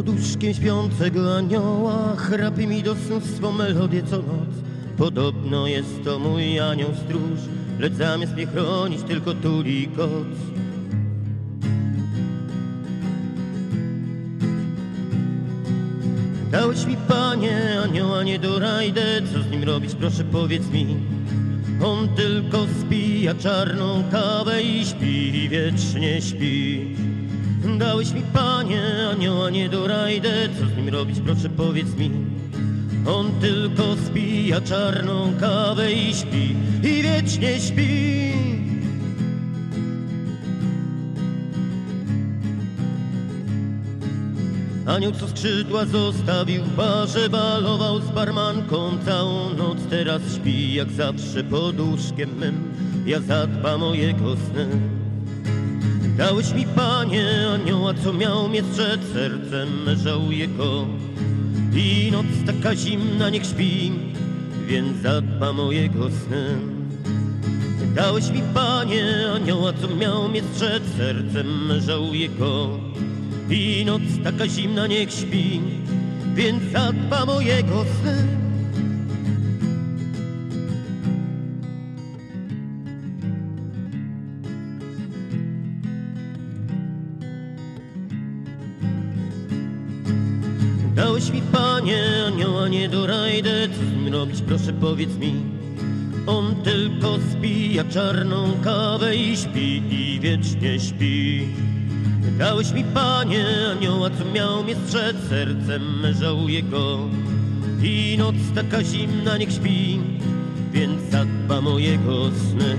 Poduszkiem śpiącego anioła chrapie mi do snu swą melodię co noc. Podobno jest to mój anioł stróż, lecz zamiast mnie chronić tylko tuli koc. Dałeś mi panie anioła nie do rajdę, co z nim robić proszę powiedz mi. On tylko spija czarną kawę i śpi, wiecznie śpi. Dałeś mi panie anioła nie do rajdę, co z nim robić proszę powiedz mi. On tylko spija czarną kawę i śpi, i wiecznie śpi. Anioł, co skrzydła zostawił w barze, balował z barmanką całą noc. Teraz śpi jak zawsze pod łóżkiem mym, ja zadbam o jego sny. Dałeś mi, panie, anioła, co miał mnie strzec sercem, żałuję go. I noc taka zimna, niech śpi, więc zadbam o jego sny. Dałeś mi, panie, anioła, co miał mnie strzec sercem, żałuję go. I noc taka zimna, niech śpi, więc zadbam o jego sny. Dałeś mi, panie, anioła nie do rajdę, co z nim robić, proszę powiedz mi. On tylko spija czarną kawę i śpi, i wiecznie śpi. Dałeś mi, panie, anioła, co miał mnie strzec sercem, żałuję go. I noc taka zimna, niech śpi, więc zadbam o jego sny.